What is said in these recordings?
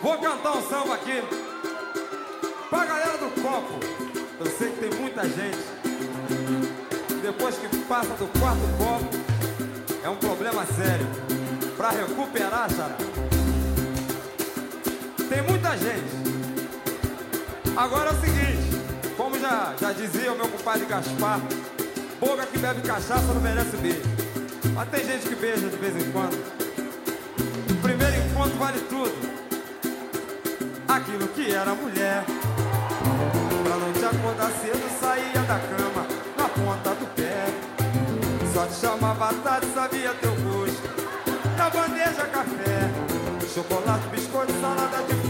Vou cantar um samba aqui pra galera do copo. Eu sei que tem muita gente. Depois que passa do quarto copo, é um problema sério. Pra recuperar, xará. Tem muita gente. Agora é o seguinte, como já, já dizia o meu compadre Gaspar, boca que bebe cachaça não merece beijo. Mas tem gente que beija de vez em quando. Primeiro encontro vale tudo aquilo que era mulher. Pra não te acordar cedo, saía da cama na ponta do pé. Só te chamava tarde, sabia teu gosto. Na bandeja, café, chocolate, biscoito, salada de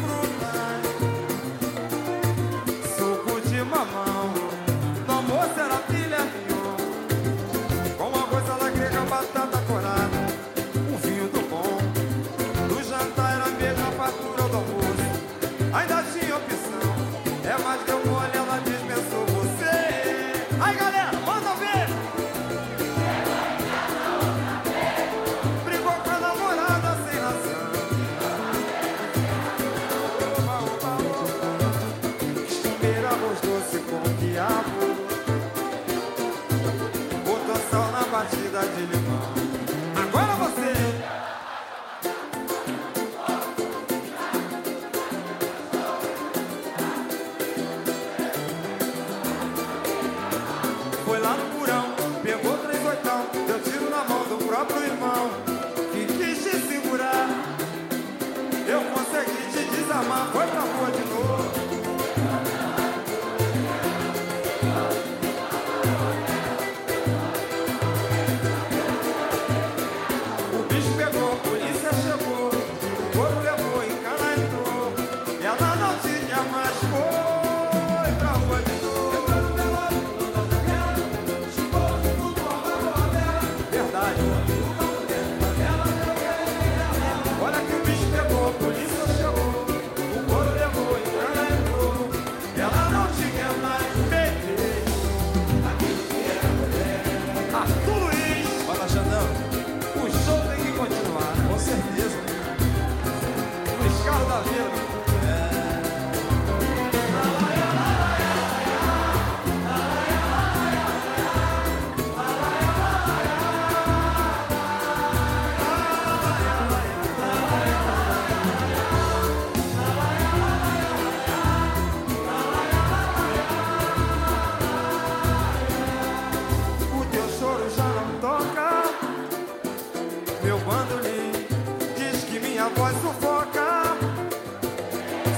É mais deu mole, ela dispensou você. Aí galera, manda ver! Brigou com a namorada sem razão. Oba, oba. Comer arroz doce com quiabo. Botou sal na batida de limão. Oitão, deu tiro na mão do próprio irmão, que quis te segurar. Eu consegui te desarmar, foi pra rua de novo. O bicho pegou, a polícia chegou,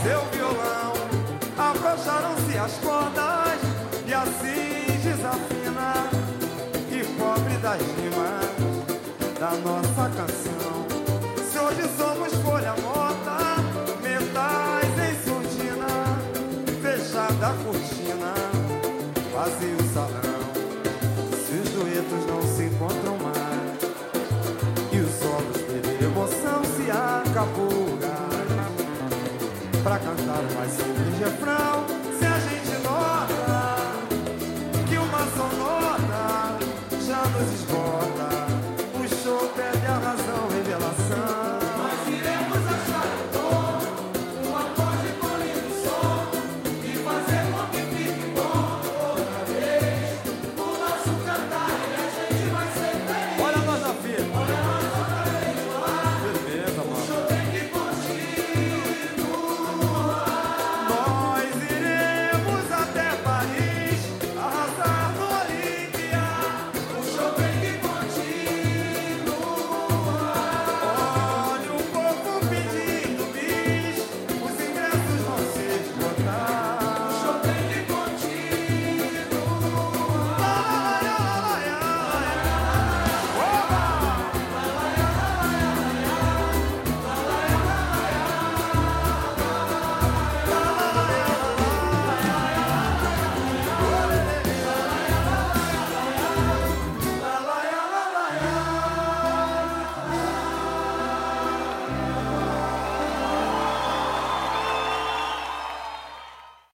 Seu violão, afrouxaram-se as cordas e assim desafina. E pobre das rimas da nossa canção. Se hoje somos folha morta, metais em surdina, fechada a cortina, vazio o salão. Se os duetos não se encontram mais E os solos perder emoção se acabou pra cantar mais simples refrão. Se a gente nota que uma sonora já nos esconde.